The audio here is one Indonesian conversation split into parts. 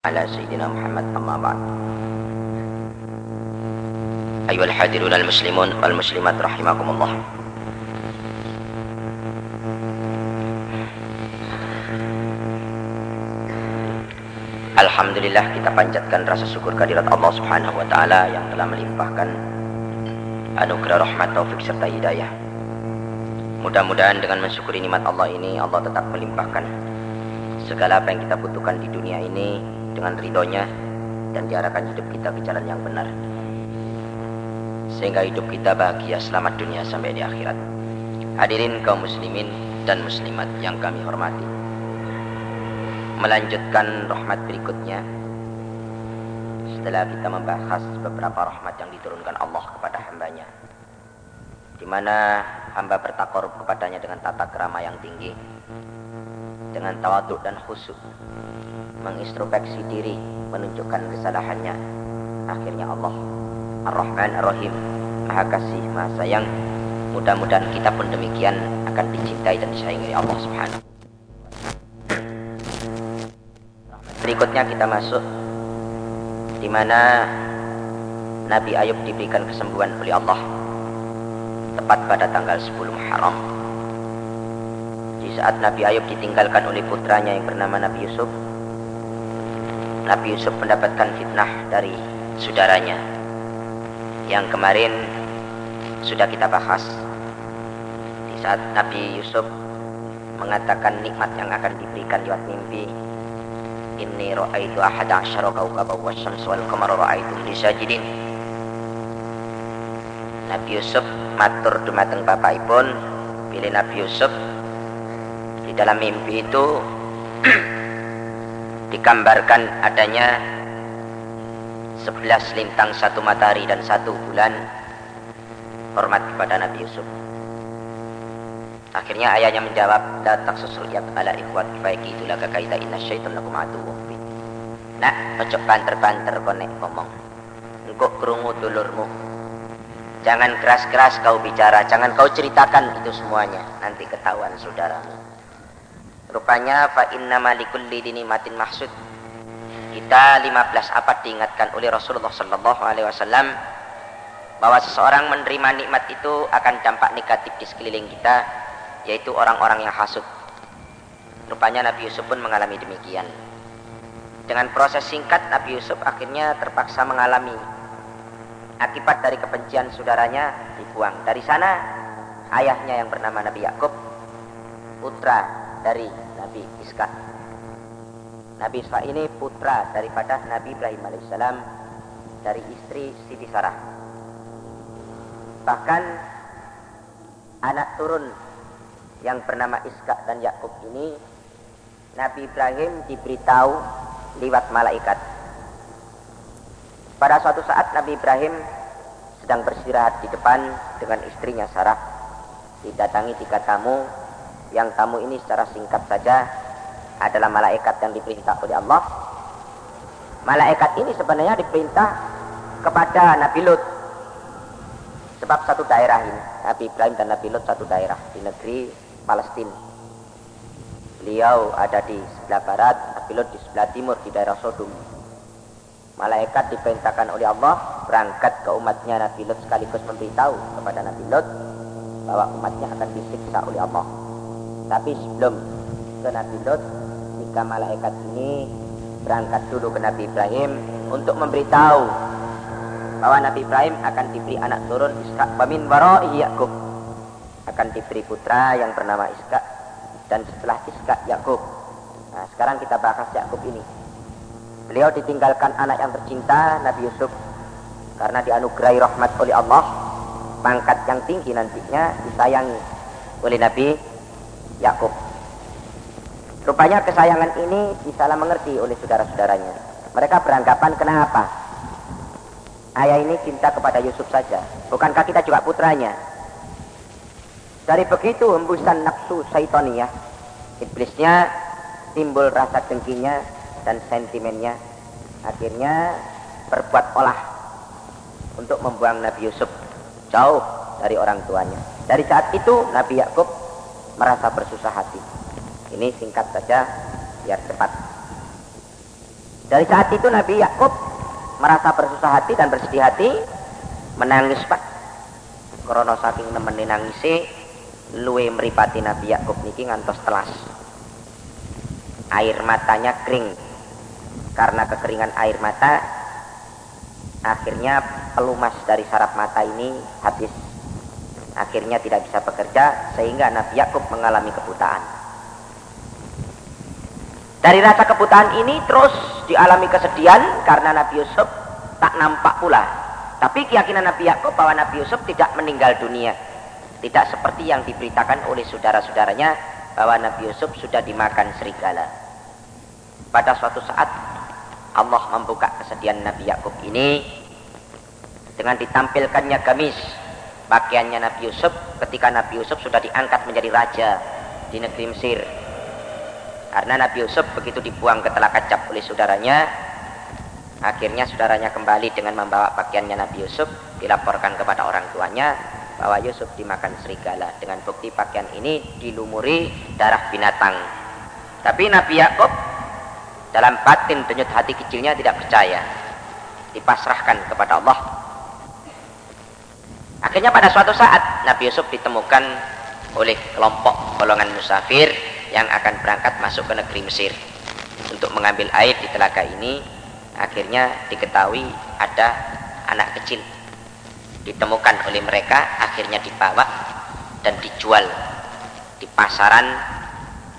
على سيدنا محمد أما بعد أيها الحاضرون المسلمون والمسلمات رحمكم الله Alhamdulillah kita panjatkan rasa syukur kehadirat Allah Subhanahu wa taala yang telah melimpahkan anugerah rahmat taufik serta hidayah. Mudah-mudahan dengan mensyukuri nikmat Allah ini Allah tetap melimpahkan segala apa yang kita butuhkan di dunia ini dengan ridhonya dan diarahkan hidup kita ke jalan yang benar. Sehingga hidup kita bahagia selamat dunia sampai di akhirat. Hadirin kaum muslimin dan muslimat yang kami hormati. Melanjutkan rahmat berikutnya setelah kita membahas beberapa rahmat yang diturunkan Allah kepada hambanya di mana hamba bertakor kepadanya dengan tata kerama yang tinggi dengan tawaduk dan khusyuk mengintrospeksi diri menunjukkan kesalahannya. Akhirnya Allah Ar-Rahman Ar-Rahim Maha Kasih Maha Sayang. Mudah-mudahan kita pun demikian akan dicintai dan disayangi Allah Subhanahu Berikutnya kita masuk di mana Nabi Ayub diberikan kesembuhan oleh Allah. Tepat pada tanggal 10 Muharram. Di saat Nabi Ayub ditinggalkan oleh putranya yang bernama Nabi Yusuf, Nabi Yusuf mendapatkan fitnah dari saudaranya. Yang kemarin sudah kita bahas. Di saat Nabi Yusuf mengatakan nikmat yang akan diberikan lewat mimpi inni ra'aitu ahada asyara kawkaba wasyams wal qamara ra'aitu li sajidin. Nabi Yusuf matur dumateng bapakipun pilih Nabi Yusuf. Di dalam mimpi itu digambarkan adanya sebelas lintang satu matahari dan satu bulan hormat kepada Nabi Yusuf Akhirnya ayahnya menjawab, "La taksusul yad ala ikhwat baiki itulah kakaita inna syaitan lakum mubin." Nak, ojo banter-banter konek ngomong. Engkau kerungu dulurmu. Jangan keras-keras kau bicara, jangan kau ceritakan itu semuanya, nanti ketahuan saudaramu. Rupanya fa inna malikul dini matin maksud. Kita 15 abad diingatkan oleh Rasulullah sallallahu alaihi wasallam bahwa seseorang menerima nikmat itu akan dampak negatif di sekeliling kita yaitu orang-orang yang hasut. Rupanya Nabi Yusuf pun mengalami demikian. Dengan proses singkat Nabi Yusuf akhirnya terpaksa mengalami akibat dari kebencian saudaranya dibuang. Dari sana ayahnya yang bernama Nabi Yakub, putra dari Nabi Iska. Nabi Iska ini putra daripada Nabi Ibrahim alaihissalam dari istri Siti Sarah. Bahkan anak turun yang bernama Iska dan Yakub ini Nabi Ibrahim diberitahu lewat malaikat. Pada suatu saat Nabi Ibrahim sedang beristirahat di depan dengan istrinya Sarah. Didatangi tiga tamu, yang tamu ini secara singkat saja adalah malaikat yang diperintah oleh Allah. Malaikat ini sebenarnya diperintah kepada Nabi Lut. Sebab satu daerah ini, Nabi Ibrahim dan Nabi Lut satu daerah di negeri Palestina. Beliau ada di sebelah barat, Nabi Lut di sebelah timur di daerah Sodom. Malaikat diperintahkan oleh Allah berangkat ke umatnya Nabi Lut sekaligus memberitahu kepada Nabi Lut bahwa umatnya akan disiksa oleh Allah. Tapi sebelum ke Nabi Lut, jika malaikat ini berangkat dulu ke Nabi Ibrahim untuk memberitahu bahwa Nabi Ibrahim akan diberi anak turun Ishak bamin waroi Yakub akan diberi putra yang bernama Iska dan setelah Iska Yakub. Nah, sekarang kita bahas Yakub ini. Beliau ditinggalkan anak yang tercinta Nabi Yusuf karena dianugerahi rahmat oleh Allah, pangkat yang tinggi nantinya disayangi oleh Nabi Yakub. Rupanya kesayangan ini disalah mengerti oleh saudara-saudaranya. Mereka beranggapan kenapa? Ayah ini cinta kepada Yusuf saja. Bukankah kita juga putranya? Dari begitu hembusan nafsu syaitania, iblisnya timbul rasa dengkinya dan sentimennya. Akhirnya berbuat olah untuk membuang Nabi Yusuf jauh dari orang tuanya. Dari saat itu Nabi Yakub merasa bersusah hati. Ini singkat saja biar cepat. Dari saat itu Nabi Yakub merasa bersusah hati dan bersedih hati, menangis pak. Krono saking nemenin nangisi, luwe meripati Nabi Yakub niki ngantos telas. Air matanya kering. Karena kekeringan air mata, akhirnya pelumas dari saraf mata ini habis. Akhirnya tidak bisa bekerja sehingga Nabi Yakub mengalami kebutaan. Dari rasa kebutaan ini terus dialami kesedihan karena Nabi Yusuf tak nampak pula. Tapi keyakinan Nabi Yakub bahwa Nabi Yusuf tidak meninggal dunia. Tidak seperti yang diberitakan oleh saudara-saudaranya bahwa Nabi Yusuf sudah dimakan serigala. Pada suatu saat Allah membuka kesedihan Nabi Yakub ini dengan ditampilkannya gamis pakaiannya Nabi Yusuf ketika Nabi Yusuf sudah diangkat menjadi raja di negeri Mesir karena Nabi Yusuf begitu dibuang ke telaka cap oleh saudaranya, akhirnya saudaranya kembali dengan membawa pakaiannya Nabi Yusuf, dilaporkan kepada orang tuanya bahwa Yusuf dimakan serigala. Dengan bukti pakaian ini dilumuri darah binatang. Tapi Nabi Yakub dalam batin denyut hati kecilnya tidak percaya. Dipasrahkan kepada Allah. Akhirnya pada suatu saat Nabi Yusuf ditemukan oleh kelompok golongan musafir yang akan berangkat masuk ke negeri Mesir. Untuk mengambil air di telaga ini akhirnya diketahui ada anak kecil. Ditemukan oleh mereka akhirnya dibawa dan dijual di pasaran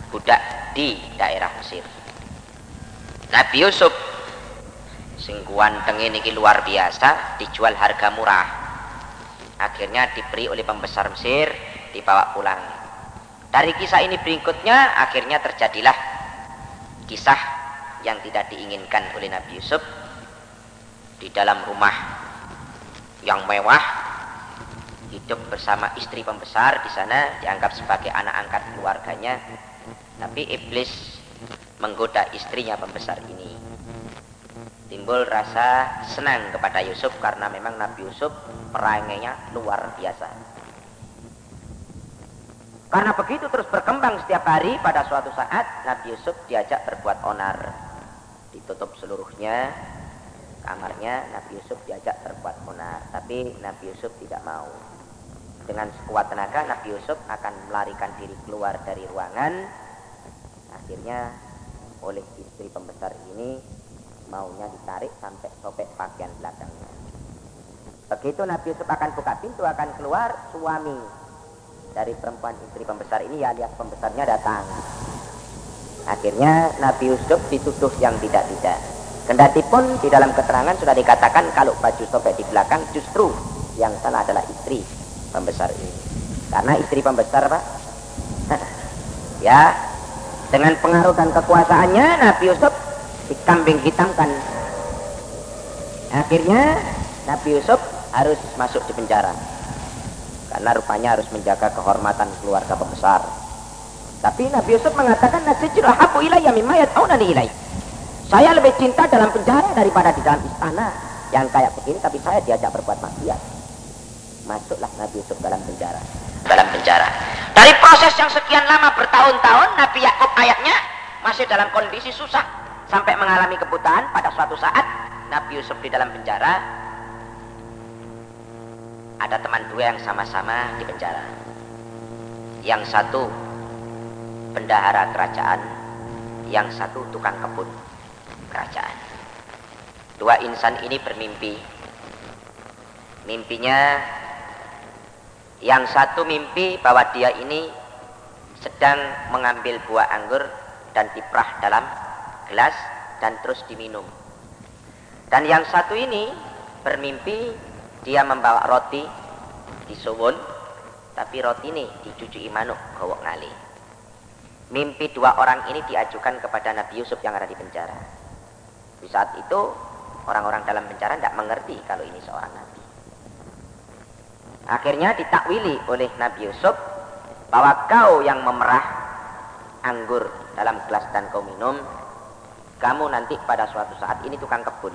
budak di daerah Mesir. Nabi Yusuf singkuan tengi niki luar biasa dijual harga murah akhirnya diberi oleh pembesar Mesir dibawa pulang. Dari kisah ini berikutnya akhirnya terjadilah kisah yang tidak diinginkan oleh Nabi Yusuf di dalam rumah yang mewah hidup bersama istri pembesar di sana dianggap sebagai anak angkat keluarganya. Tapi iblis menggoda istrinya pembesar ini timbul rasa senang kepada Yusuf karena memang Nabi Yusuf perangainya luar biasa karena begitu terus berkembang setiap hari pada suatu saat Nabi Yusuf diajak berbuat onar. Ditutup seluruhnya kamarnya Nabi Yusuf diajak berbuat onar. Tapi Nabi Yusuf tidak mau. Dengan sekuat tenaga Nabi Yusuf akan melarikan diri keluar dari ruangan. Akhirnya oleh istri pembesar ini maunya ditarik sampai sobek pakaian belakangnya. Begitu Nabi Yusuf akan buka pintu akan keluar suami dari perempuan istri pembesar ini ya alias pembesarnya datang. Akhirnya Nabi Yusuf dituduh yang tidak-tidak. Kendati pun di dalam keterangan sudah dikatakan kalau baju sobek di belakang justru yang salah adalah istri pembesar ini. Karena istri pembesar pak, ya dengan pengaruh dan kekuasaannya Nabi Yusuf dikambing hitamkan. Akhirnya Nabi Yusuf harus masuk di penjara karena rupanya harus menjaga kehormatan keluarga pembesar. Tapi Nabi Yusuf mengatakan. Saya lebih cinta dalam penjara daripada di dalam istana yang kayak begini tapi saya diajak berbuat maksiat. Masuklah Nabi Yusuf dalam penjara. Dalam penjara. Dari proses yang sekian lama bertahun-tahun Nabi Yakub ayahnya masih dalam kondisi susah sampai mengalami kebutaan pada suatu saat Nabi Yusuf di dalam penjara ada teman dua yang sama-sama di penjara. Yang satu bendahara kerajaan, yang satu tukang kebun kerajaan. Dua insan ini bermimpi. Mimpinya yang satu mimpi bahwa dia ini sedang mengambil buah anggur dan diprah dalam gelas dan terus diminum. Dan yang satu ini bermimpi dia membawa roti di suwun tapi roti ini dicuci manuk gowok ngali. Mimpi dua orang ini diajukan kepada Nabi Yusuf yang ada di penjara. Di saat itu orang-orang dalam penjara tidak mengerti kalau ini seorang Nabi. Akhirnya ditakwili oleh Nabi Yusuf bahwa kau yang memerah anggur dalam gelas dan kau minum kamu nanti pada suatu saat ini tukang kebun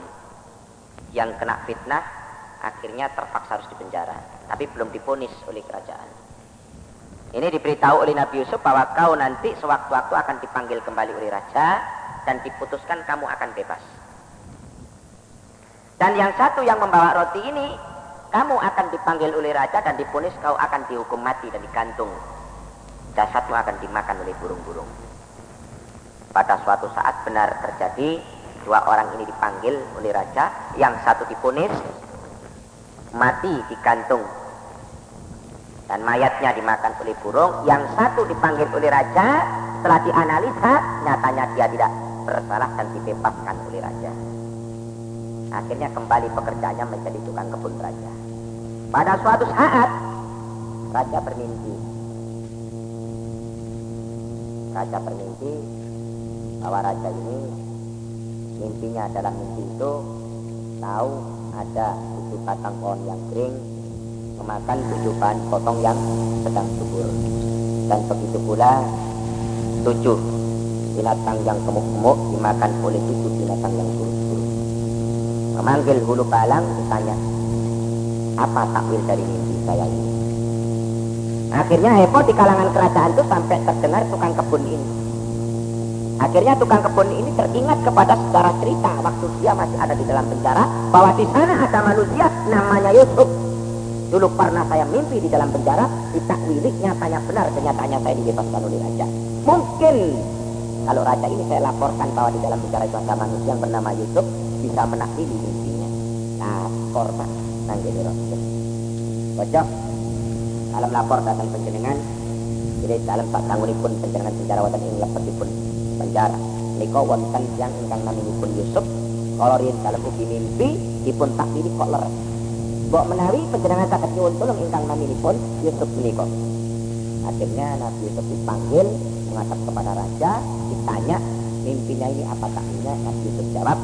yang kena fitnah akhirnya terpaksa harus dipenjara tapi belum diponis oleh kerajaan ini diberitahu oleh Nabi Yusuf bahwa kau nanti sewaktu-waktu akan dipanggil kembali oleh raja dan diputuskan kamu akan bebas Dan yang satu yang membawa roti ini, kamu akan dipanggil oleh raja dan dipunis kau akan dihukum mati dan digantung. Jasadmu akan dimakan oleh burung-burung. Pada suatu saat benar terjadi, dua orang ini dipanggil oleh raja, yang satu dipunis, mati digantung. Dan mayatnya dimakan oleh burung, yang satu dipanggil oleh raja, setelah dianalisa, nyatanya dia tidak bersalah dan dibebaskan oleh raja. Akhirnya kembali pekerjaannya menjadi tukang kebun raja. Pada suatu saat, raja bermimpi. Raja bermimpi bahwa raja ini mimpinya dalam mimpi itu tahu ada tujuh batang pohon yang kering memakan tujuh bahan potong yang sedang subur. Dan begitu pula tujuh binatang yang gemuk-gemuk dimakan oleh tujuh binatang yang buruk-buruk memanggil hulu balang ditanya apa takwil dari mimpi saya ini? Akhirnya heboh di kalangan kerajaan itu sampai terdengar tukang kebun ini akhirnya tukang kebun ini teringat kepada sejarah cerita waktu dia masih ada di dalam penjara bahwa di sana ada manusia namanya Yusuf dulu pernah saya mimpi di dalam penjara ditakwili nyatanya benar kenyataannya saya dibebaskan oleh raja mungkin kalau raja ini saya laporkan bahwa di dalam penjara itu ada manusia yang bernama Yusuf bisa menakwili mimpinya. Nah, korban nang jadi rasul. Bocok dalam lapor datang penjenengan jadi dalam tak pun penjenengan penjara wonten ing pun penjara. Niko wonten yang ingkang pun Yusuf kalau riyen dalam ugi mimpi dipun takwili kok leres. Mbok menawi penjenengan saged nyuwun tulung ingkang pun Yusuf menika. Akhirnya Nabi Yusuf dipanggil menghadap kepada raja, ditanya mimpinya ini apa taknya Nabi Yusuf jawab,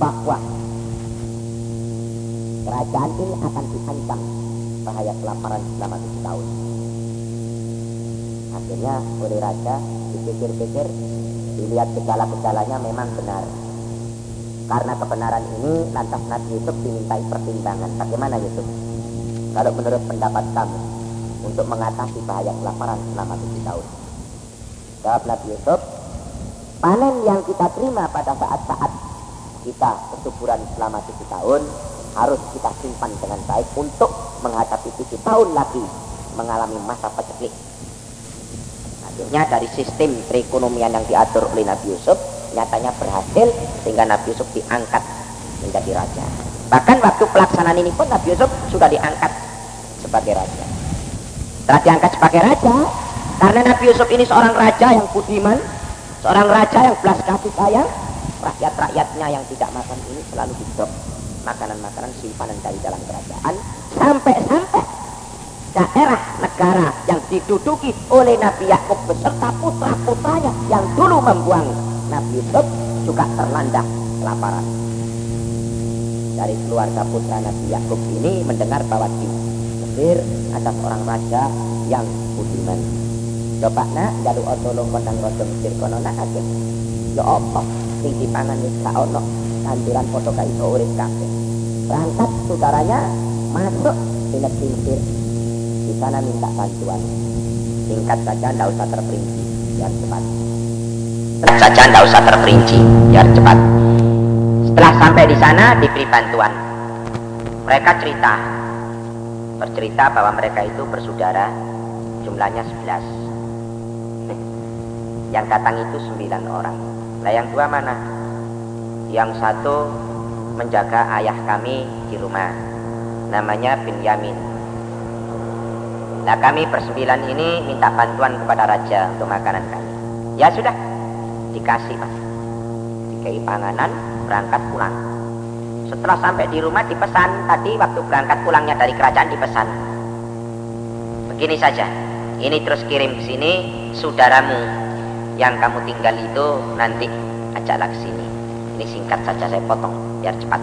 bahwa kerajaan ini akan diancam bahaya kelaparan selama tujuh tahun. Akhirnya oleh raja dipikir-pikir, dilihat gejala-gejalanya memang benar. Karena kebenaran ini lantas Nabi Yusuf dimintai pertimbangan. Bagaimana Yusuf? Kalau menurut pendapat kamu untuk mengatasi bahaya kelaparan selama tujuh tahun. Jawab Nabi Yusuf, panen yang kita terima pada saat-saat kita kesuburan selama tujuh tahun harus kita simpan dengan baik untuk menghadapi tujuh tahun lagi mengalami masa peceklik. Akhirnya dari sistem perekonomian yang diatur oleh Nabi Yusuf nyatanya berhasil sehingga Nabi Yusuf diangkat menjadi raja. Bahkan waktu pelaksanaan ini pun Nabi Yusuf sudah diangkat sebagai raja. Setelah diangkat sebagai raja, karena Nabi Yusuf ini seorang raja yang budiman, seorang raja yang belas kasih sayang, rakyat-rakyatnya yang tidak makan ini selalu didrop makanan-makanan simpanan dari dalam kerajaan sampai-sampai daerah negara yang diduduki oleh Nabi Yakub beserta putra-putranya yang dulu membuang. Nabi Yusuf juga terlanda kelaparan. Dari keluarga putra Nabi Yakub ini mendengar bahwa di Mesir ada seorang raja yang budiman. Coba nak jaluk otolong kondang rodo Mesir kono nak Ya Allah, sing dipangan wis gak ono. Tanduran foto gak iso urip berangkat saudaranya masuk di pinggir di sana minta bantuan. Singkat saja tidak usah terperinci. Biar cepat. Singkat saja tidak usah terperinci. Biar cepat. Setelah sampai di sana diberi bantuan. Mereka cerita. Bercerita bahwa mereka itu bersaudara. Jumlahnya 11 yang datang itu 9 orang. Nah yang dua mana? Yang satu menjaga ayah kami di rumah. Namanya Yamin. Nah kami persembilan ini minta bantuan kepada raja untuk makanan kami. Ya sudah, dikasih mas. Dikai panganan, berangkat pulang. Setelah sampai di rumah dipesan tadi waktu berangkat pulangnya dari kerajaan dipesan. Begini saja, ini terus kirim ke sini saudaramu yang kamu tinggal itu nanti ajaklah ke sini. Ini singkat saja saya potong biar cepat.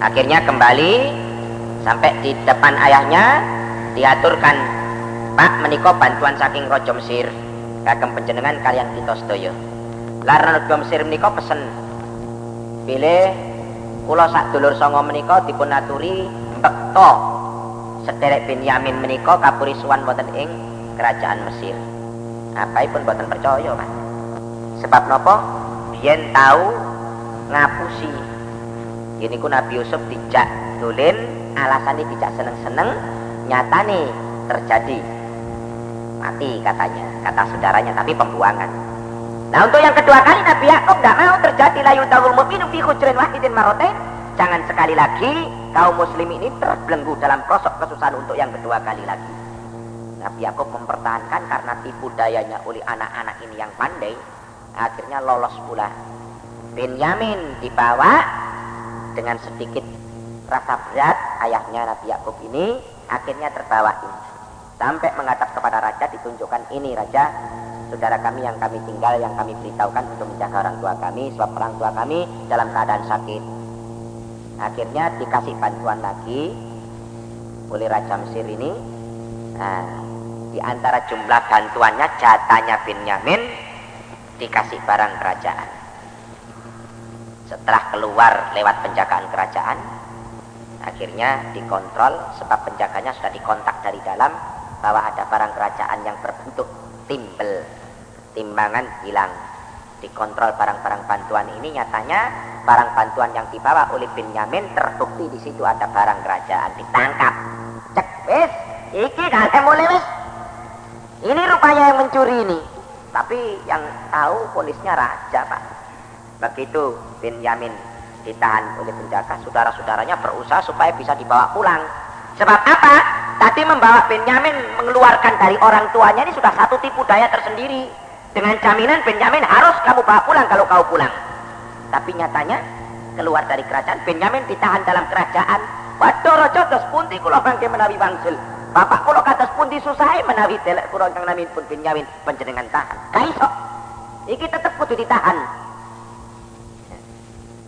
Akhirnya kembali sampai di depan ayahnya diaturkan Pak menikah bantuan saking Rojo Mesir. Kagem penjenengan kalian kita sedaya. Larang Rojo Mesir menikah pesen. Pilih kula sak dulur songo menika dipun aturi bekto sederek Yamin menika kapurisuan wonten ing kerajaan Mesir. Apa pun buatan percaya kan sebab nopo biyen tahu ngapusi. Ini ku Nabi Yusuf tidak dolin, alasannya tidak seneng-seneng, nyata nih terjadi mati katanya, kata saudaranya, tapi pembuangan. Nah untuk yang kedua kali Nabi Yakub tidak mau terjadi layu tahul mu'minu fi khujrin wahidin marotain. Jangan sekali lagi kaum muslim ini terbelenggu dalam prosok kesusahan untuk yang kedua kali lagi. Nabi Yakub mempertahankan karena tipu dayanya oleh anak-anak ini yang pandai, akhirnya lolos pula. Benyamin dibawa dengan sedikit rasa berat ayahnya Nabi Yakub ini akhirnya terbawa ini. Sampai menghadap kepada raja ditunjukkan ini raja saudara kami yang kami tinggal yang kami beritahukan untuk menjaga orang tua kami sebab orang tua kami dalam keadaan sakit. Akhirnya dikasih bantuan lagi oleh Raja Mesir ini. Nah, di antara jumlah bantuannya jatahnya Benyamin dikasih barang kerajaan. Setelah keluar lewat penjagaan kerajaan, akhirnya dikontrol sebab penjaganya sudah dikontak dari dalam bahwa ada barang kerajaan yang berbentuk timbel, timbangan hilang. Dikontrol barang-barang bantuan ini nyatanya barang bantuan yang dibawa oleh Benyamin terbukti di situ ada barang kerajaan ditangkap. Cek, wis, iki kalian mulai wis. Ini rupanya yang mencuri ini. Tapi yang tahu polisnya raja, Pak. Begitu Benyamin ditahan oleh penjaga, saudara-saudaranya berusaha supaya bisa dibawa pulang. Sebab apa? Tadi membawa Benyamin mengeluarkan dari orang tuanya ini sudah satu tipu daya tersendiri. Dengan jaminan Benyamin harus kamu bawa pulang kalau kau pulang. Tapi nyatanya keluar dari kerajaan, Benyamin ditahan dalam kerajaan. Waduh rojo dos punti kulo bangke menawi bangsil. Bapak kulo kata punti susah menawi telek kulo kang namin pun Benyamin penjenengan tahan. Kaiso. Iki tetep kudu ditahan.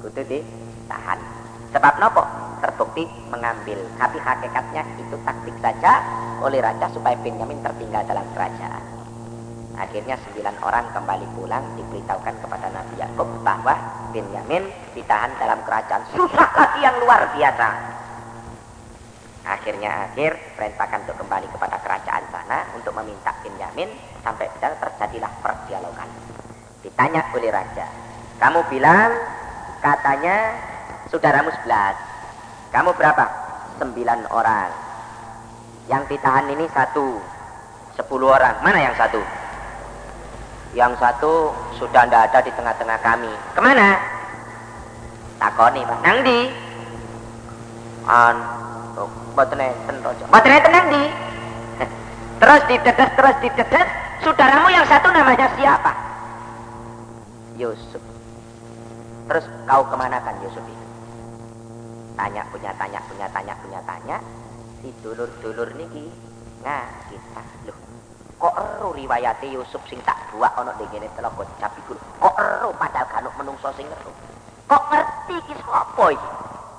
Kudu ditahan. Sebab nopo? Terbukti mengambil. Tapi hakikatnya itu taktik saja oleh raja supaya Benyamin tertinggal dalam kerajaan. Akhirnya sembilan orang kembali pulang diberitahukan kepada Nabi Yakub bahwa Benyamin ditahan dalam kerajaan. Susah lagi yang luar biasa. Akhirnya akhir perintahkan untuk kembali kepada kerajaan sana untuk meminta Benyamin sampai terjadilah perdialogan. Ditanya oleh raja, kamu bilang katanya saudaramu sebelas. Kamu berapa? Sembilan orang. Yang ditahan ini satu. Sepuluh orang. Mana yang satu? Yang satu sudah tidak ada di tengah-tengah kami. Ke mana? Takoni pak. Nang di? An. Baten enten rojo. Baten enten nang di? Terus ditetes, terus ditetes. Saudaramu yang satu namanya siapa? Yusuf. Terus kau ke mana kan Yusuf itu? Tanya punya tanya punya tanya punya tanya. Si dulur-dulur niki nah kita loh kok eru riwayate Yusuf sing tak buak ana ning ngene telaga cap iku? Kok eru padahal kanuk menungso sing eru kok ngerti iki sapa iki?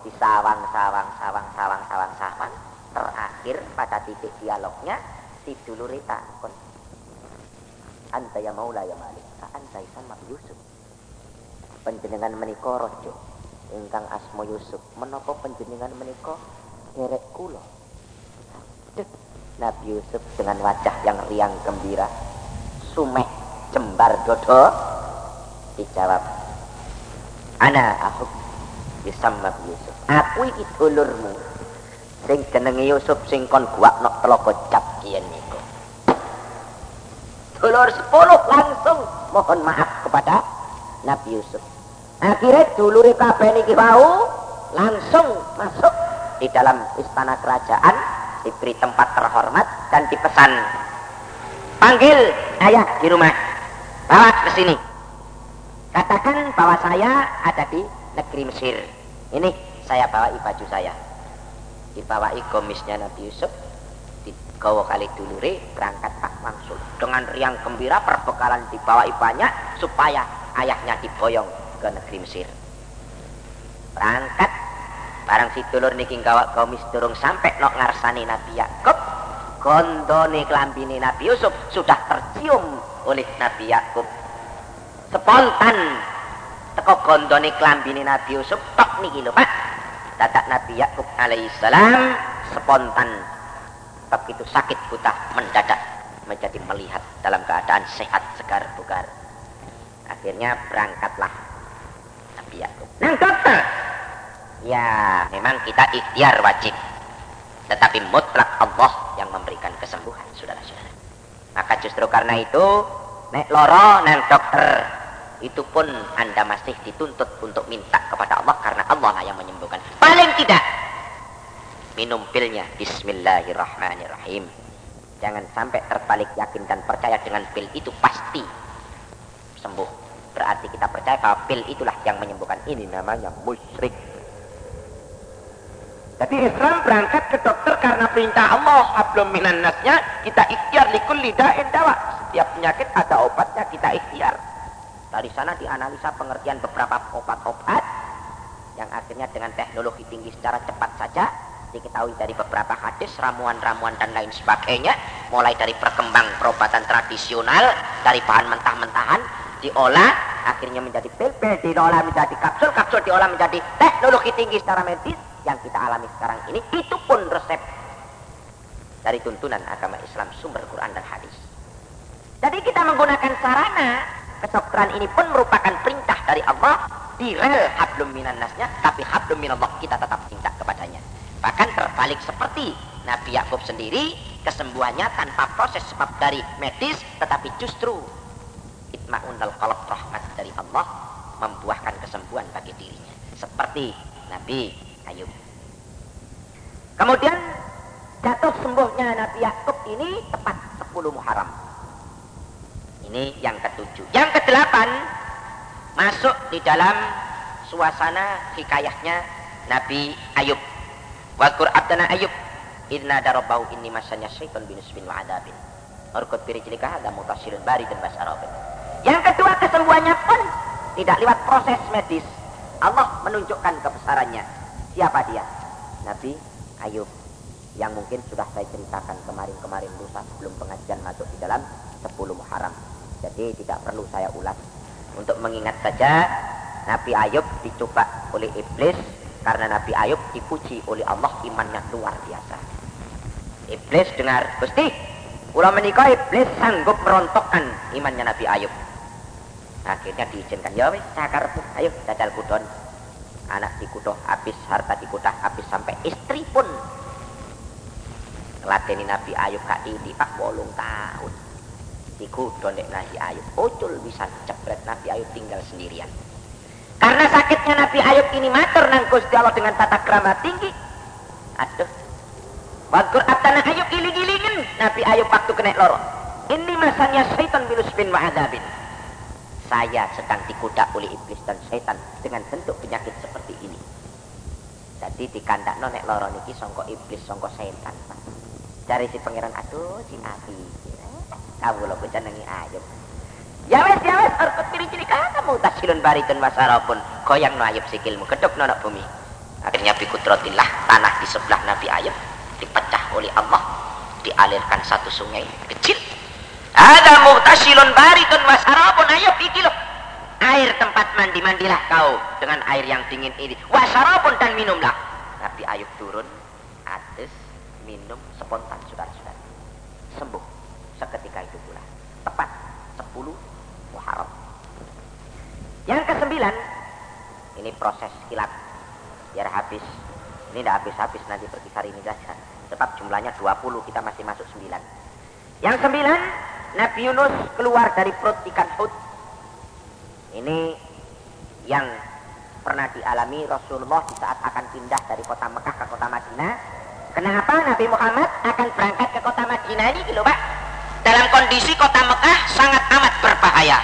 Di sawang sawang sawang sawang sawang terakhir pada titik dialognya si dulur takon anta ya maula ya malik anta sama Yusuf? Penjenengan menika raja ingkang asma Yusuf menapa panjenengan menika derek kula? Nabi Yusuf dengan wajah yang riang gembira. Sumeh jembar dodo. Dijawab ana ahuk disamab Yusuf. Aku iki dulurmu. Sing jenenge Yusuf sing kon guakno telaga cap kiyen niku. Dulur sepuluh langsung mohon maaf kepada Nabi Yusuf akhirnya dulure kabeh niki wau langsung masuk di dalam istana kerajaan diberi tempat terhormat dan dipesan. Panggil ayah di rumah bawa ke sini. Katakan bahwa saya ada di negeri Mesir. Ini saya bawa baju saya. Dibawai komisnya Nabi Yusuf digawa kali dulure berangkat Pak Mansur. Dengan riang gembira perbekalan dibawa banyak supaya ayahnya diboyong ke negeri Mesir. Berangkat barang si dulur niki gawa komis durung sampai nok ngarsani Nabi Yakub gondone kelambini Nabi Yusuf sudah tercium oleh Nabi Yakub. Spontan teko gondone kelambini Nabi Yusuf tok niki lho Pak. Dadak Nabi Yakub alaihissalam spontan. Begitu sakit buta mendadak menjadi melihat dalam keadaan sehat segar bugar. Akhirnya berangkatlah Nang dokter Ya, memang kita ikhtiar wajib. Tetapi mutlak Allah yang memberikan kesembuhan, saudara-saudara. Maka justru karena itu, nek loro nang dokter, itu pun Anda masih dituntut untuk minta kepada Allah karena Allah lah yang menyembuhkan. Paling tidak, minum pilnya. Bismillahirrahmanirrahim. Jangan sampai terbalik yakin dan percaya dengan pil itu pasti sembuh. Berarti kita percaya bahwa pil itulah yang menyembuhkan. Ini namanya musyrik. Jadi Islam berangkat ke dokter karena perintah Allah. Hablum minan nasnya, kita ikhtiar likul lida'in dawa. Setiap penyakit ada obatnya, kita ikhtiar. Dari sana dianalisa pengertian beberapa obat-obat yang akhirnya dengan teknologi tinggi secara cepat saja diketahui dari beberapa hadis, ramuan-ramuan dan lain sebagainya, mulai dari perkembang perobatan tradisional, dari bahan mentah-mentahan, diolah, akhirnya menjadi pil-pil, diolah menjadi kapsul, kapsul diolah menjadi teknologi tinggi secara medis, yang kita alami sekarang ini, itu pun resep dari tuntunan agama Islam, sumber Quran dan hadis. Jadi kita menggunakan sarana kedokteran ini pun merupakan perintah dari Allah di rel hablum minan nasnya, tapi hablum minallah kita tetap minta kepadanya. Bahkan terbalik seperti Nabi Yakub sendiri, kesembuhannya tanpa proses sebab dari medis, tetapi justru itma'unal qalb rahmat dari Allah membuahkan kesembuhan bagi dirinya. Seperti Nabi Ayub. Kemudian jatuh sembuhnya Nabi Yakub ini tepat 10 Muharram. Ini yang ketujuh. Yang kedelapan masuk di dalam suasana hikayahnya Nabi Ayub Wakur abdana Ayub idna darabau inni masanya syaitan binusbin wa adabin. Piri cilika ada mutasilun bari dan basarabin. Yang kedua kesembuhannya pun tidak lewat proses medis. Allah menunjukkan kebesarannya. Siapa dia? Nabi Ayub. Yang mungkin sudah saya ceritakan kemarin-kemarin lusa sebelum pengajian masuk di dalam 10 Muharram. Jadi tidak perlu saya ulas. Untuk mengingat saja Nabi Ayub dicoba oleh iblis karena Nabi Ayub dipuji oleh Allah imannya luar biasa. Iblis dengar, Gusti, ulah menikah iblis sanggup merontokkan imannya Nabi Ayub. Akhirnya diizinkan, ya wis sakarepmu, ayo dadal kudon. Anak dikudoh habis, harta dikudah habis sampai istri pun ngelateni Nabi Ayub kak ini pak bolong tahun. Dikudon dek Nabi Ayub, ucul bisa cepret Nabi Ayub tinggal sendirian. Karena sakitnya Nabi Ayub ini matur nang Gusti Allah dengan tata krama tinggi. Aduh. Wakur abdana Ayub giling-gilingin Nabi Ayub waktu kena loro. Ini masanya syaitan minus bin ma'adabin. Saya sedang dikuda oleh iblis dan syaitan dengan bentuk penyakit seperti ini. Jadi di kandak nonek loro niki songko iblis songko setan. Cari si pangeran aduh si Nabi. Kamu lo jenengi Ayub. Ya wes ya wes orkut ciri-ciri kamu tasilun baritun wasarapun goyang no Ayub sikilmu kedok no bumi. Akhirnya bikutrotillah tanah di sebelah Nabi Ayub dipecah oleh Allah dialirkan satu sungai kecil. Ada mutasilun baritun wasarapun Ayub iki loh. Air tempat mandi mandilah kau dengan air yang dingin ini. Wasarapun dan minumlah. Nabi Ayub turun atas minum spontan saudara-saudara sembuh seketika itu pula tepat 10 Muharram. Yang kesembilan, ini proses kilat. Biar habis. Ini tidak habis-habis nanti berkisar ini saja. Sebab jumlahnya 20, kita masih masuk 9. Yang sembilan, Nabi Yunus keluar dari perut ikan hut. Ini yang pernah dialami Rasulullah di saat akan pindah dari kota Mekah ke kota Madinah. Kenapa Nabi Muhammad akan berangkat ke kota Madinah ini, gitu Pak? dalam kondisi kota Mekah sangat amat berbahaya.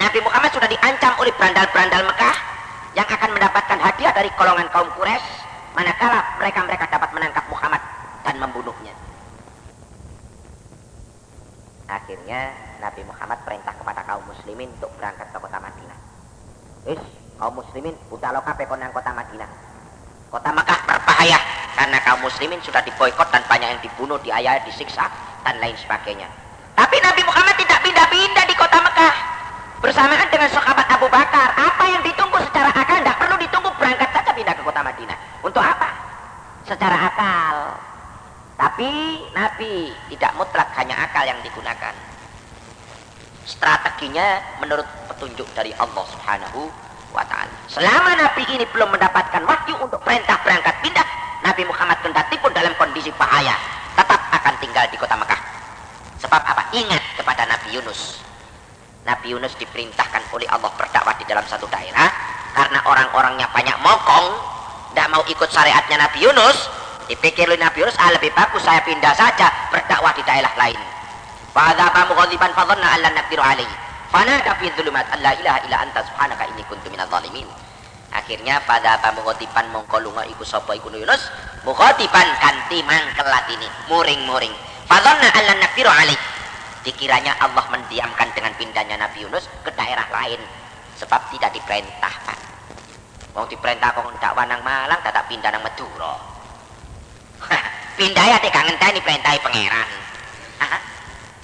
Nabi Muhammad sudah diancam oleh berandal-berandal Mekah yang akan mendapatkan hadiah dari golongan kaum Quraisy manakala mereka-mereka dapat menangkap Muhammad dan membunuhnya. Akhirnya Nabi Muhammad perintah kepada kaum muslimin untuk berangkat ke kota Madinah. Wis, kaum muslimin udah lo kape konang kota Madinah. Kota Mekah berbahaya karena kaum muslimin sudah diboykot dan banyak yang dibunuh, diayah, disiksa dan lain sebagainya. Tapi Nabi Muhammad tidak pindah-pindah di kota Mekah. Bersamaan dengan sahabat Abu Bakar. Apa yang ditunggu secara akal? Tidak perlu ditunggu berangkat saja pindah ke kota Madinah. Untuk apa? Secara akal. Tapi Nabi tidak mutlak hanya akal yang digunakan. Strateginya menurut petunjuk dari Allah Subhanahu wa taala. Selama Nabi ini belum mendapatkan wahyu untuk perintah berangkat pindah, Nabi Muhammad kendati pun dalam kondisi bahaya, tetap akan tinggal di kota Mekah. Sebab apa? Ingat kepada Nabi Yunus. Nabi Yunus diperintahkan oleh Allah berdakwah di dalam satu daerah karena orang-orangnya banyak mokong, tidak mau ikut syariatnya Nabi Yunus, dipikir oleh Nabi Yunus, ah lebih bagus saya pindah saja berdakwah di daerah lain. Fadzaba mughadiban fadhanna alla naqdiru alaihi. Fanada fi dhulumat alla ilaha illa anta subhanaka inni kuntu minadh dhalimin. Akhirnya pada apa mengotipan mongkolunga iku sapa iku Yunus mughadiban kanti mangkel latini muring-muring. Fadhanna alla naqdiru alaihi. Dikiranya Allah mendiamkan dengan pindahnya Nabi Yunus ke daerah lain sebab tidak diperintah Pak. Wong diperintah kok dakwah nang Malang tetap pindah nang Madura. pindah ya kangen tani perintahi pangeran.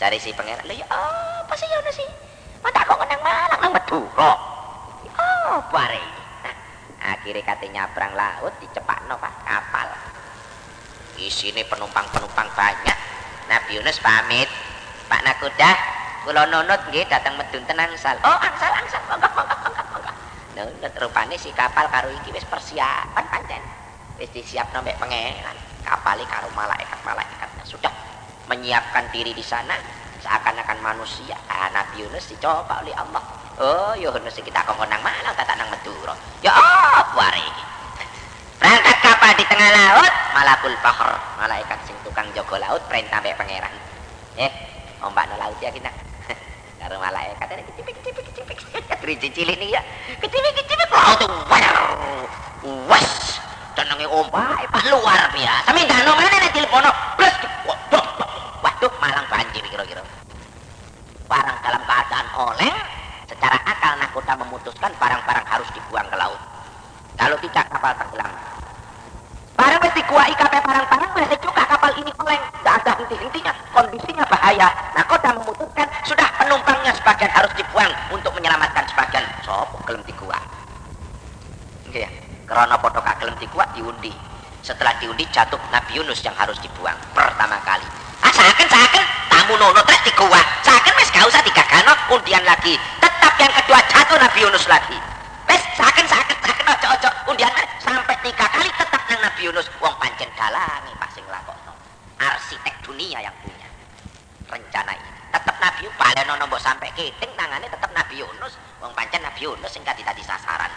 Cari si pangeran. Lah ya apa sih ya sih? Mata kok nang Malang nang Madura. Oh, bare. Akhirnya katanya nyabrang laut dicepakno Pak kapal. Isine penumpang-penumpang banyak. Nabi Yunus pamit. Pak Nakuda, kula nunut nggih datang medun tenang sal. Oh, angsal angsal monggo monggo monggo monggo. Nunut rupane si kapal karo iki wis persiapan pancen. Wis disiapno mek pangeran. Kapali karo malaikat-malaikatnya sudah menyiapkan diri di sana seakan-akan manusia. Ah, Nabi Yunus dicoba oleh Allah. Oh, Yunus kita kok nang mana tak nang Madura. Ya wari. Berangkat kapal di tengah laut, malakul bahr, malaikat sing tukang jaga laut perintah mek pangeran. Eh, ombak no laut ya kita karo malaikat ini kecipik kecipik kecipik driji cilik nih ya kecipik kecipik laut tuh wes tenangnya ombak pas luar biasa. Minta no mana nih telepono plus waduh malang banjir kira-kira. Barang dalam keadaan oleng secara akal nakoda memutuskan barang-barang harus dibuang ke laut. Kalau tidak kapal tenggelam barang mesti kuai kape barang-barang masih juga kapal ini oleng. Tidak ada henti-hentinya kondisinya bahaya. Nakoda memutuskan sudah penumpangnya sebagian harus dibuang untuk menyelamatkan sebagian. Sopo gelem dikuak. Ya. karena foto kak gelem dikuak diundi. Setelah diundi jatuh Nabi Yunus yang harus dibuang pertama kali. Ah saken saken. Tamu nono tak dikuak. Saken mes gak usah digagano undian lagi. Tetap yang kedua jatuh Nabi Yunus lagi. Wes saken saken saken ojo ojo undian sampai tiga kali tetap yang Nabi Yunus. Wong pancen dalangi pasing lakokno. Arsitek dunia yang punya. Rencana ini. Tetap Nabi balen nono sampai keting tangannya tetap Nabi Yunus. Wong pancen Nabi Yunus sing tadi tadi sasaran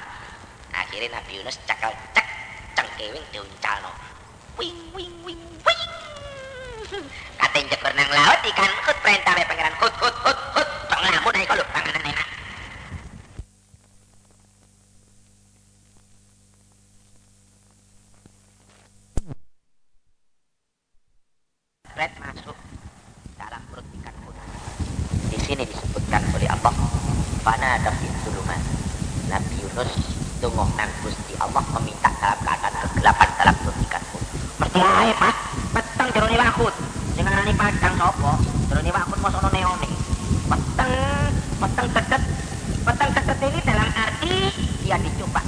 akhirnya Nabi Yunus cekel cek cengkewing diuncalno wing wing wing wing katen jekur nang laut ikan kut perintah pangeran kut kut kut kut tong lamun ae kalau panganan enak Red masuk dalam perut ikan pun. Di sini disebutkan oleh Allah, "Fana dafi suluman." Nabi Yunus tunggu nang Gusti Allah meminta dalam keadaan kegelapan dalam. Mesti ae, Pak. Peteng jerone wakut. Sing ngarani padang sapa? Jerone wakut mosok ono neone. Peteng, peteng dedet. Peteng dedet ini dalam arti dia dicoba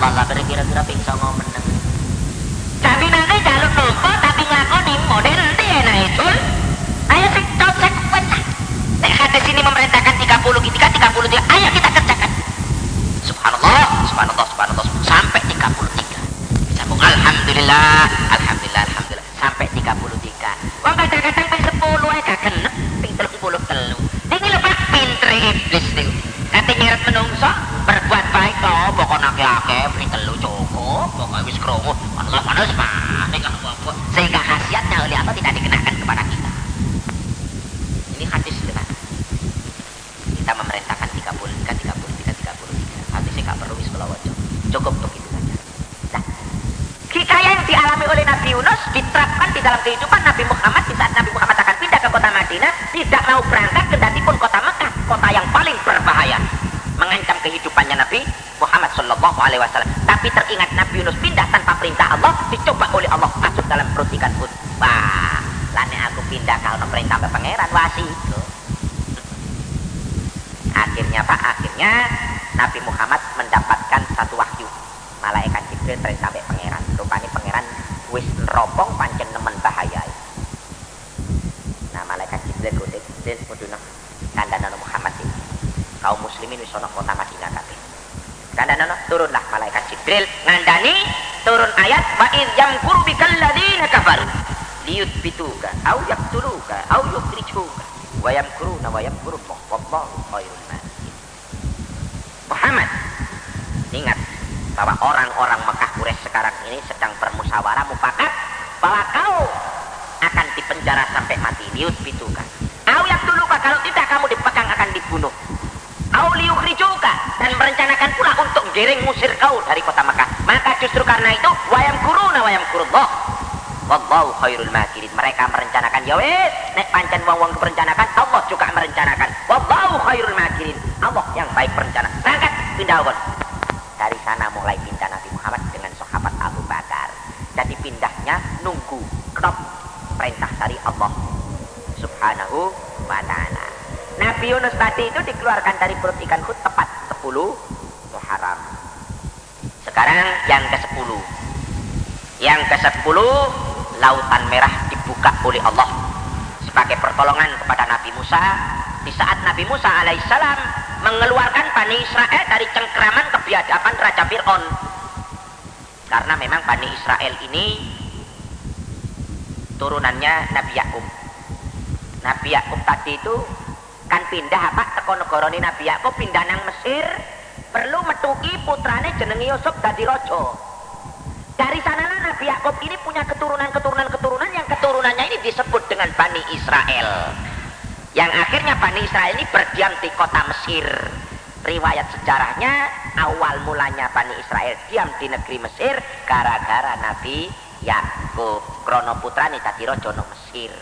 Allahu akbar. Kira-kira ping songo meneng. Tapi nanti jalur nopo tapi ngakoni model ndi enak itu. Ayo sing konsekuen lah. Nek hadis ini memerintahkan 30 ketika 33, ayo kita kerjakan. Subhanallah, subhanallah, subhanallah, sampai 33. Disambung alhamdulillah, alhamdulillah, alhamdulillah, sampai 33. Wong kadang-kadang ping 10 ae gak kena, ping 30 telu. Niki lho Pak, pinter iblis niku. Nanti nyeret menungso berbuat baik to, pokoknya akeh-akeh ping telu wis krungu. Allah panas Pak, nek apa sehingga khasiatnya oleh Allah tidak dikenakan kepada kita. Ini hadis sederhana. Kita memerintahkan 33, 33, 33. Hadisnya gak perlu wis waca. Cukup begitu saja. Nah, hikayah yang dialami oleh Nabi Yunus diterapkan di dalam kehidupan Nabi Muhammad di saat Nabi Muhammad akan pindah ke kota Madinah, tidak mau berangkat kendati pun kota Mekah, kota yang paling berbahaya, mengancam kehidupannya Nabi Muhammad Shallallahu Alaihi Wasallam. Tapi teringat Nabi dalam perut ikan pun. Wah, lane aku pindah kalau perintah pangeran wasi. Akhirnya Pak, akhirnya Nabi Muhammad mendapatkan satu wahyu. Malaikat Jibril perintah sampai pangeran. Rupanya pangeran wis neropong pancen nemen bahaya. Nah, malaikat Jibril kudu Jibril kudu kandhane Muhammad ini. Kaum muslimin wis ana kota Madinah kabeh. Kandhane turunlah malaikat Jibril ngandani turun ayat wa id yamkuru bikal ladina kafaru liyuthbituka au yaqtuluka au yukhrijuka. Wa yamkuruna wa yamkurullah wallahu khairul makirin. Muhammad ingat bahwa orang-orang Mekah Quraisy sekarang ini sedang bermusyawarah mufakat bahwa kau akan dipenjara sampai mati. Liut bituka. Au yang dulu kalau tidak kamu dipegang akan dibunuh. Au liukhrijuka dan merencanakan pula untuk giring musir kau dari kota Mekah. Maka justru karena itu wayam kuruna wayam kurullah wallahu khairul makirin. Mereka merencanakan ya wes nek pancen wong-wong merencanakan Allah juga merencanakan. Wallahu khairul makirin. Allah yang baik perencana berangkat pindah kon dari sana mulai pindah Nabi Muhammad dengan sahabat Abu Bakar. Jadi pindahnya nunggu krop perintah dari Allah subhanahu wa ta'ala. Nabi Yunus tadi itu dikeluarkan dari perut ikan hut tepat 10 Muharram sekarang yang ke 10 yang ke 10 lautan merah dibuka oleh Allah sebagai pertolongan kepada Nabi Musa. Di saat Nabi Musa alaihissalam mengeluarkan Bani Israel dari cengkraman kebiadaban Raja Fir'aun. Karena memang Bani Israel ini turunannya Nabi Yakub. Nabi Yakub tadi itu kan pindah apa? Teko negarane Nabi Yakub pindah nang Mesir putrane jenenge Yusuf dadi raja dari sanalah Nabi Yakub ini punya keturunan-keturunan-keturunan yang keturunannya ini disebut dengan Bani Israel. Yang akhirnya Bani Israel ini berdiam di kota Mesir. Riwayat sejarahnya awal mulanya Bani Israel diam di negeri Mesir gara-gara Nabi Yakub. Krono putrane tadi rojo no Mesir.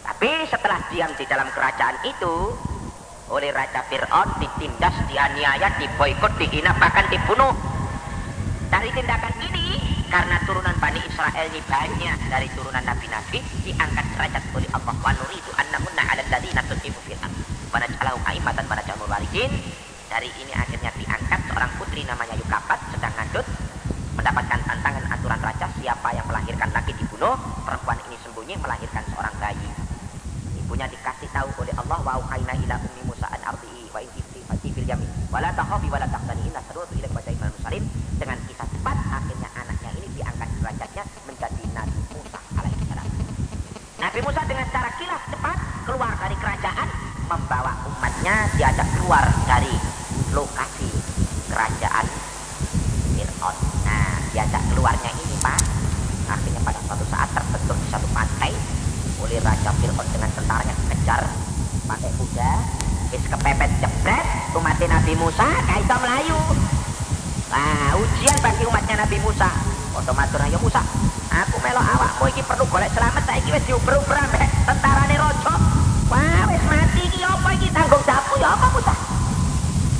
Tapi setelah diam di dalam kerajaan itu oleh Raja Fir'aun ditindas, dianiaya, diboikot, dihina, bahkan dibunuh. Dari tindakan ini karena turunan Bani Israel ini banyak dari turunan nabi-nabi diangkat derajat oleh Allah. Wa nuridu annamunna 'alal ladzina tusibu fil ard. Wa naj'alahu a'immatan wa naj'alul waridin dari ini akhirnya diangkat seorang putri namanya Yukapat sedang ngadut mendapatkan tantangan aturan raja siapa yang melahirkan laki dibunuh, perempuan ini sembunyi melahirkan seorang bayi. Ibunya dikasih tahu oleh Allah wa uqaina ila ummi Musa fil yamin wa la takhafi wa la tahzani inna sarwatu ila ibadai musalim dengan kisah cepat akhirnya anaknya ini diangkat derajatnya menjadi Nabi Musa alaihissalam. Nabi Musa dengan cara kilas cepat keluar dari kerajaan membawa umatnya diajak keluar dari lokasi kerajaan Fir'aun. Nah, diajak keluarnya ini Pak. Akhirnya pada suatu saat terbentur di satu pantai oleh Raja Fir'aun dengan tentaranya kejar pakai kuda. Wis kepepet jebret umat Nabi Musa kaiso Melayu. Nah, ujian bagi umatnya Nabi Musa. Otomatis ya Musa, aku melok awakmu iki perlu golek selamat saiki wis diuber-uber ambek tentarane raja. Wah, wis mati iki apa iki tanggung jawabku ya apa Musa?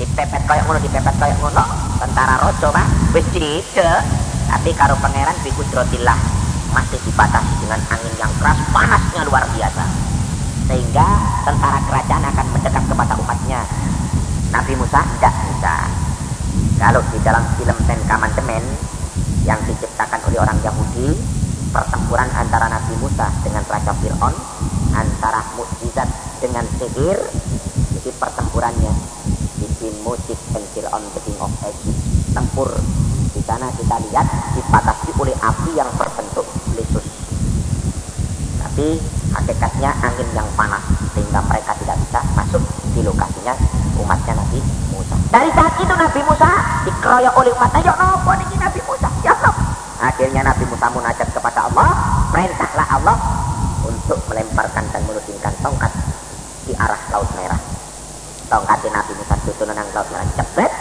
Dipepet kayak ngono, dipepet kayak ngono, tentara raja, Pak. Wis cicek. Tapi karo pangeran bi kudratillah masih dibatasi dengan angin yang keras, panasnya luar biasa. Sehingga tentara kerajaan akan mendekat kepada umatnya. Nabi Musa tidak bisa. Kalau di dalam film Ten Kamandemen yang diciptakan oleh orang Yahudi, pertempuran antara Nabi Musa dengan Raja Fir'aun, antara mukjizat dengan sihir, jadi pertempurannya between Moses and Fir'aun the king of Egypt tempur. Di sana kita lihat dibatasi oleh api yang berbentuk lesus tapi hakikatnya angin yang panas sehingga mereka tidak bisa masuk di lokasinya umatnya Nabi Musa. Dari saat itu Nabi Musa dikeroyok oleh umatnya. Ya nopo ini Nabi Musa? Ya no. akhirnya Nabi Musa munajat kepada Allah perintahlah Allah untuk melemparkan dan menudingkan tongkat di arah Laut Merah. Tongkat Nabi Musa nang Laut Merah. Jebret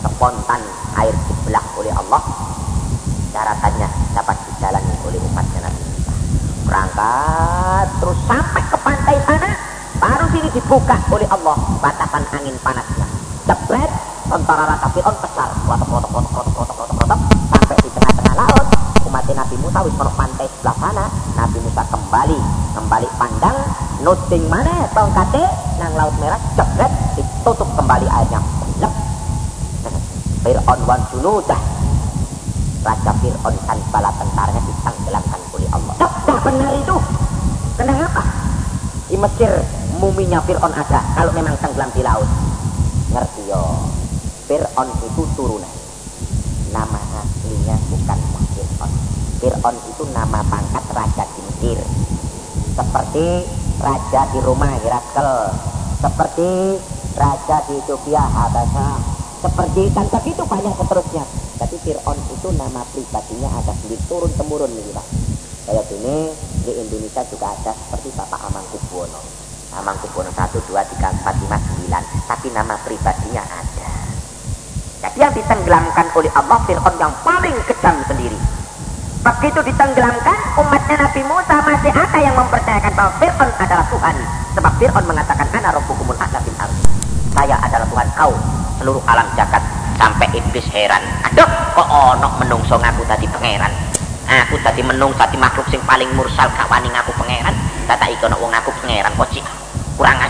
spontan air dibelah oleh Allah. Daratannya dapat dijalani oleh umatnya Nabi Musa. Berangkat terus sampai ke pantai sana sini dibuka oleh Allah. Batasan angin panasnya. Jebret tentara rasa Fir'aun besar klotok klotok klotok klotok klotok klotok sampai di tengah-tengah laut umat Nabi Musa wis pantai sebelah sana. Nabi Musa kembali kembali pandang nuting mana tongkate nang laut merah jebret ditutup kembali airnya. Lep. Fir'aun wan sunudah Raja Fir'aun dan bala tentaranya ditenggelamkan oleh Allah. Tidak benar itu. Kenapa di Mesir muminya Fir'aun ada kalau memang tenggelam di laut. Ngerti yo? Fir'aun itu turunan. Nama aslinya bukan Fir'aun. Fir'aun itu nama pangkat Raja di Mesir seperti Raja di Roma Herakl seperti Raja di Ethiopia Habasa seperti dan begitu banyak seterusnya. Tapi Fir'aun itu nama pribadinya ada sendiri turun temurun nih Pak. Kayak ini di Indonesia juga ada seperti Bapak Amangkubuwono Amangkubuwono 1, 2, 3, 4, 5, 9 tapi nama pribadinya ada. Jadi yang ditenggelamkan oleh Allah Fir'aun yang paling kejam sendiri. Begitu ditenggelamkan umatnya Nabi Musa masih ada yang mempercayakan bahwa Fir'aun adalah Tuhan. Sebab Fir'aun mengatakan ana rabbukumul a'la fil saya adalah Tuhan kau seluruh alam jagat. Sampai iblis heran. Aduh kok ono menungso ngaku tadi pangeran? Aku tadi menung tadi makhluk sing paling mursal kawani ngaku pangeran. Tata ikono wong ngaku pangeran kok kurang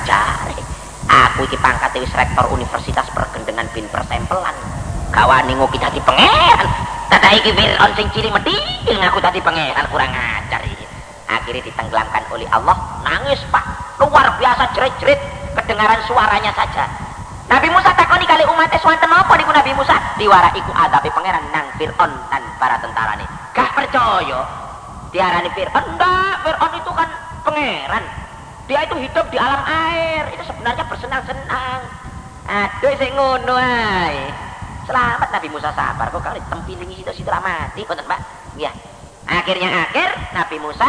ajar aku iki pangkat wis rektor universitas pergendengan bin persempelan kawani ngoki tadi pangeran. Tata iki Fir'aun sing ciri medil ngaku tadi pangeran kurang ajar akhirnya ditenggelamkan oleh Allah. Nangis pak. Luar biasa jerit-jerit kedengaran suaranya saja. Nabi Musa takoni kali umatnya swanten apa niku Nabi Musa? Diwara iku adabi pangeran nang Fir'aun dan para tentara nih gak percaya. Diarani Fir'aun. Enggak Fir'aun itu kan pangeran dia itu hidup di alam air. Itu sebenarnya bersenang-senang. Aduh saya ngono ay selamat Nabi Musa sabar. Kok kali tempilingi itu situ mati konten mbak? Ya akhirnya akhir Nabi Musa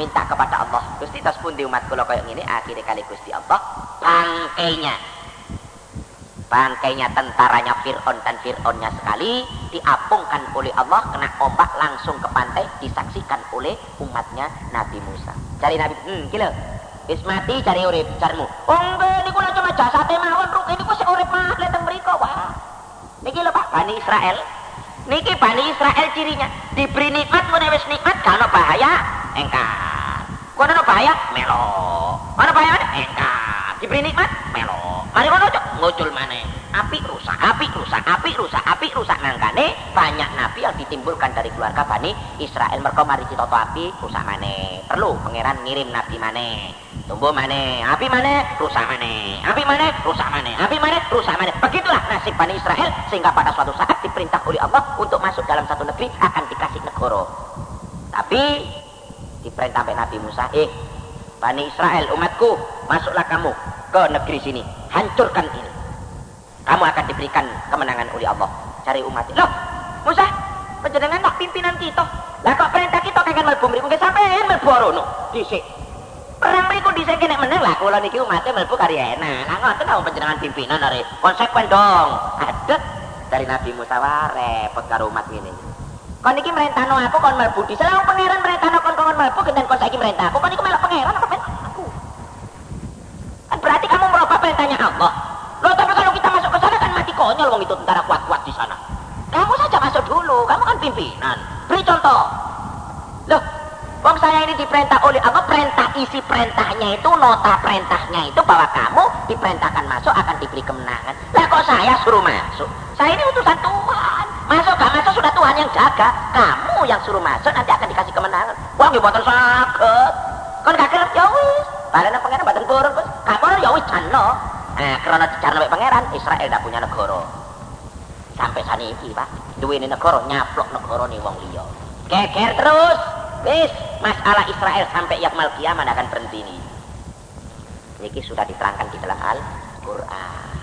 minta kepada Allah. Gusti tas pun di umat kula kayak gini akhirnya kali Gusti Allah bangkainya. Bangkainya tentaranya Fir'aun dan Fir'aunnya sekali diapungkan oleh Allah kena ombak langsung ke pantai disaksikan oleh umatnya Nabi Musa. Cari Nabi hmm gila wis mati cari urip carimu. Oh enggak ini kula cuma jasate mawon ruk. Ini ku sik mah leteng mriko wah niki lho Pak Bani Israel. Niki Bani Israel cirinya. Diberi nikmat mun wis nikmat kalau bahaya engkar. Kono bahaya melo kono bahaya engkar. Diberi nikmat melo mari kono cok. Mana apa api rusak api rusak api rusak api rusak. Nangkane banyak nabi yang ditimbulkan dari keluarga Bani Israel. Mereka mari citoto api rusak mana perlu pangeran ngirim nabi mana tumbuh mana api mana rusak mana api mana rusak mana api mana rusak mana begitulah nasib Bani Israel sehingga pada suatu saat diperintah oleh Allah untuk masuk dalam satu negeri akan dikasih negara. Tapi diperintah Nabi Musa eh Bani Israel umatku masuklah kamu ke negeri sini. Hancurkan ini kamu akan diberikan kemenangan oleh Allah. Cari umat loh Musa penjenengan nak pimpinan kita. Lah kok perintah kita kangen melbu mriku? Nggih sampean melbu rono dhisik. Perang mriku dhisik kene meneng. Lah kula niki umatnya melbu kari enak. Lah ngoten kamu penjenengan pimpinan are konsekuen dong. Adet dari Nabi Musa repot karo umat ini kon iki merentano aku kon melbu dhisik. Lah pangeran merentano kon kon melbu genten kon saiki merentah aku. Kon iku melok pangeran apa aku. Kan berarti kamu merubah perintahnya Allah. Loh, tapi kalau kita masuk ke sana kan mati konyol wong itu tentara kuat-kuat di sana. Kamu saja masuk dulu, kamu kan pimpinan. Beri contoh. Loh, wong saya ini diperintah oleh apa? Perintah isi perintahnya itu, nota perintahnya itu bahwa kamu diperintahkan masuk akan diberi kemenangan. Lah kok saya suruh masuk? Saya ini utusan Tuhan. Masuk gak masuk sudah Tuhan yang jaga. Kamu yang suruh masuk nanti akan dikasih kemenangan. Wong ya boten saged. Kon kagel ya wis. Balena pengen boten purun, Gus. Kapur ya wis. Nah, karena dicarno pangeran Israel tidak punya negara. Sampai sana ini Pak. Dua ini negara nyaplok negara nih wong liya. Geger terus. Wis, masalah Israel sampai yakmal kiamat akan berhenti ini. Ini sudah diterangkan di dalam Al-Qur'an.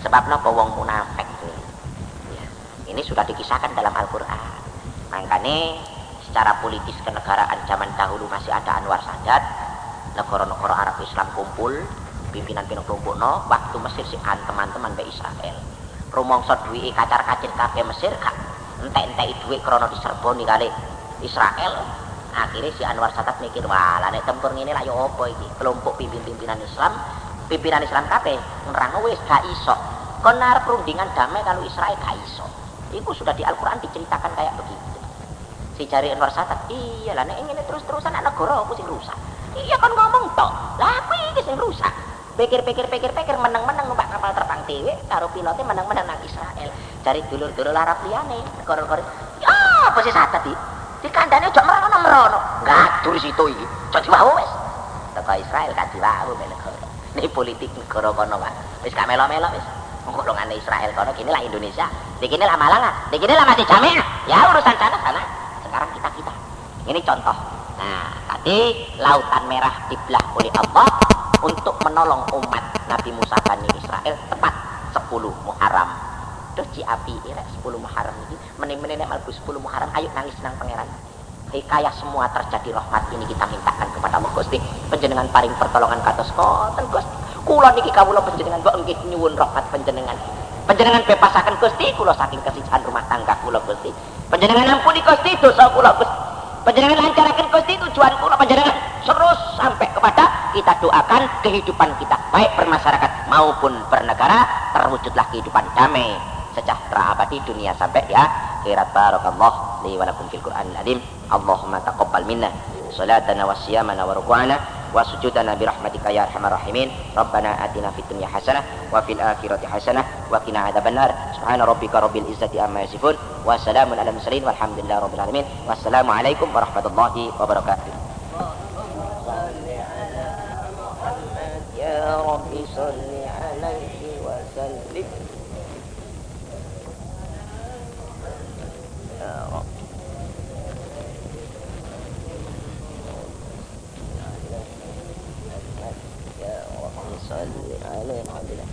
Sebab napa wong munafik ya. Ini sudah dikisahkan dalam Al-Qur'an. Makanya secara politis kenegaraan zaman dahulu masih ada Anwar Sadat, negara-negara Arab Islam kumpul, pimpinan pimpinan kelompok no waktu Mesir si an teman-teman be Israel. Rumongso duwi kacar kacir kafe Mesir kak entek-entek duit krono diserboni kali Israel. Akhirnya si Anwar Sadat mikir wah nek tempur ngene lah yo apa iki? Kelompok pimpin-pimpinan Islam pimpinan Islam kafe nerangno wis gak iso. Kon arep perundingan damai kalau Israel gak iso. Itu sudah di Al-Qur'an diceritakan kayak begitu. Si cari Anwar Sadat iya lah nek terus-terusan anak goro aku sing rusak. Iya kan ngomong tok. Lah aku sing rusak pikir-pikir-pikir-pikir menang-menang numpak kapal terbang dhewe karo pilotnya menang-menang nang Israel. Cari dulur-dulur Arab liyane kor-kor ya apa sih tadi di kandane ojo merono merono ngatur situ iki ojo diwahu wis. Teko Israel gak diwahu negara. Ini politik negara kono Pak. Wis gak melo-melo wis. Israel kono kini lah Indonesia. Di kini lah Malang di kini lah masih Jamiah ya urusan sana sana sekarang kita kita. Ini contoh. Nah tadi lautan merah dibelah oleh Allah untuk menolong umat Nabi Musa Bani Israel tepat 10 Muharram. Terus ci api ira 10 Muharram ini menin-menin malbu 10 Muharram ayo nangis nang pangeran. Hikayah semua terjadi rahmat ini kita mintakan kepada Allah Gusti. Penjenengan paring pertolongan kados koten Gusti. Kula niki kawula penjenengan kok nggih nyuwun rahmat penjenengan. Penjenengan bebasaken Gusti. Kula saking kesisahan rumah tangga kula Gusti. Penjenengan ampuni Gusti dosa kula Gusti Penjenengan lancarkan Gusti tujuan kula panjenengan. Terus sampai kepada kita doakan kehidupan kita baik bermasyarakat maupun bernegara terwujudlah kehidupan damai sejahtera abadi dunia sampai ya. Akhirat barakallah li wa lakum fil Qur'anil azim Allahumma taqabbal minna. Salatana wa siyamana wa ruku'ana wa sujudana bi rahmatika ya arhamar rahimin. Rabbana atina fid dunya hasanah wa fil akhirati hasanah wa qina adzabannar. Subhana rabbika rabbil izzati amma yasifun. Wa salamun alal mursalin. Walhamdulillahi rabbil alamin. Wassalamu alaikum warahmatullahi wabarakatuh. Ya rabbi صل عليه وعلى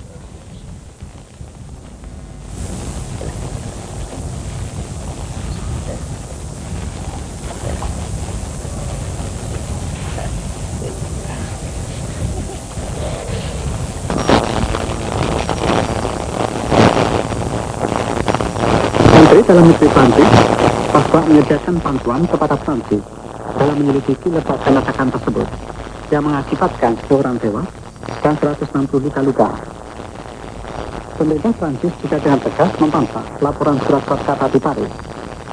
Santri dalam misi santri, bahwa menyediakan bantuan kepada santri dalam menyelidiki letak penatakan tersebut yang mengakibatkan seorang tewas dan 160 luka-luka. Pemerintah Prancis juga dengan tegas membantah laporan surat-surat kata di Paris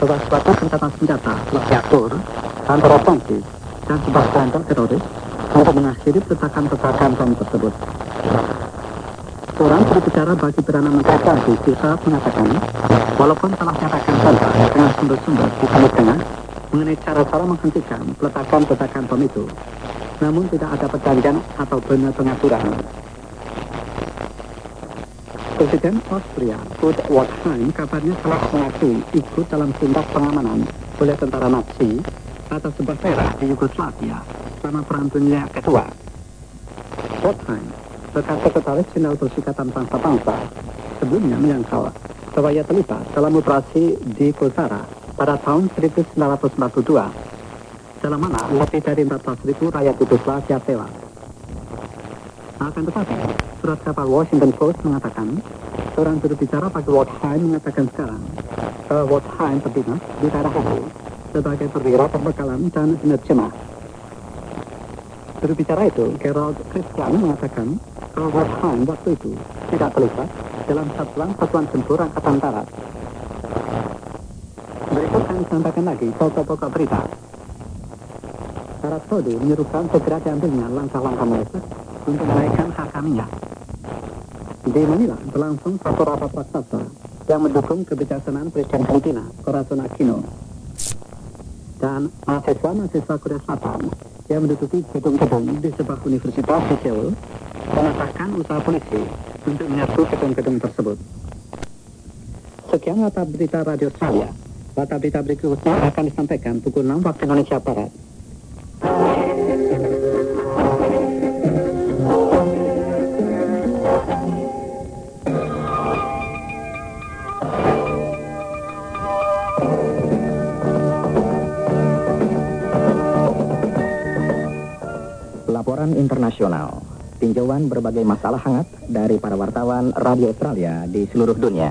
bahwa suatu senjata senjata telah diatur berofensi dan sebuah kelompok teroris untuk mengakhiri petakan-petakan bom tersebut. Seorang berbicara bagi Perdana Menteri Prancis saat mengatakan, walaupun telah nyatakan saja dengan sumber-sumber di Timur Tengah mengenai cara-cara menghentikan peletakan-peletakan bom itu, namun tidak ada perjanjian atau benar pengaturan. Presiden Austria, Kurt Waldheim, kabarnya telah mengakui ikut dalam tindak pengamanan oleh tentara Nazi atas sebuah daerah di Yugoslavia selama Perang Dunia Kedua. Waldheim, bekas sekretaris Jenderal Persikatan Bangsa-Bangsa, sebelumnya menyangkal bahwa ia terlibat dalam operasi di Korsara pada tahun 1942, dalam mana lebih dari 14.000 rakyat Yugoslavia tewas. Akan tetapi, surat kabar Washington Post mengatakan, seorang juru bicara bagi Waldheim mengatakan sekarang, bahwa Waldheim berdinas di daerah itu sebagai perwira perbekalan dan penerjemah. Juru bicara itu, Gerald Christian, mengatakan bahwa Waldheim waktu itu tidak terlibat dalam satuan-satuan tempur Angkatan Darat. Berikut kami sampaikan lagi pokok-pokok berita. Arab Saudi menyerukan segera diambilnya langkah-langkah mereka untuk menaikkan harga minyak. Di Manila berlangsung satu rapat raksasa yang mendukung kebijaksanaan Presiden Filipina, Corazon Aquino. Dan mahasiswa-mahasiswa Korea Selatan yang menduduki gedung-gedung di sebuah universitas di Seoul mengatakan usaha polisi untuk menyerbu gedung-gedung tersebut. Sekian latar berita Radio Australia. Latar berita berikutnya akan disampaikan pukul 6 waktu Indonesia Barat. Laporan internasional, tinjauan berbagai masalah hangat dari para wartawan Radio Australia di seluruh dunia.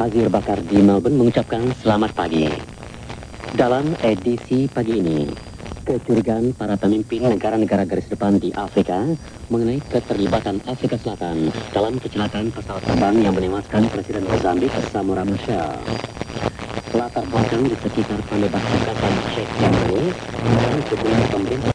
Azir Bakar di Melbourne mengucapkan selamat pagi. Dalam edisi pagi ini, kecurigaan para pemimpin negara-negara garis depan di Afrika mengenai keterlibatan Afrika Selatan dalam kecelakaan pesawat terbang yang menewaskan Presiden Mozambik Samora Machel. Latar belakang di sekitar pembebasan Sheikh Jamil dan sejumlah pemerintah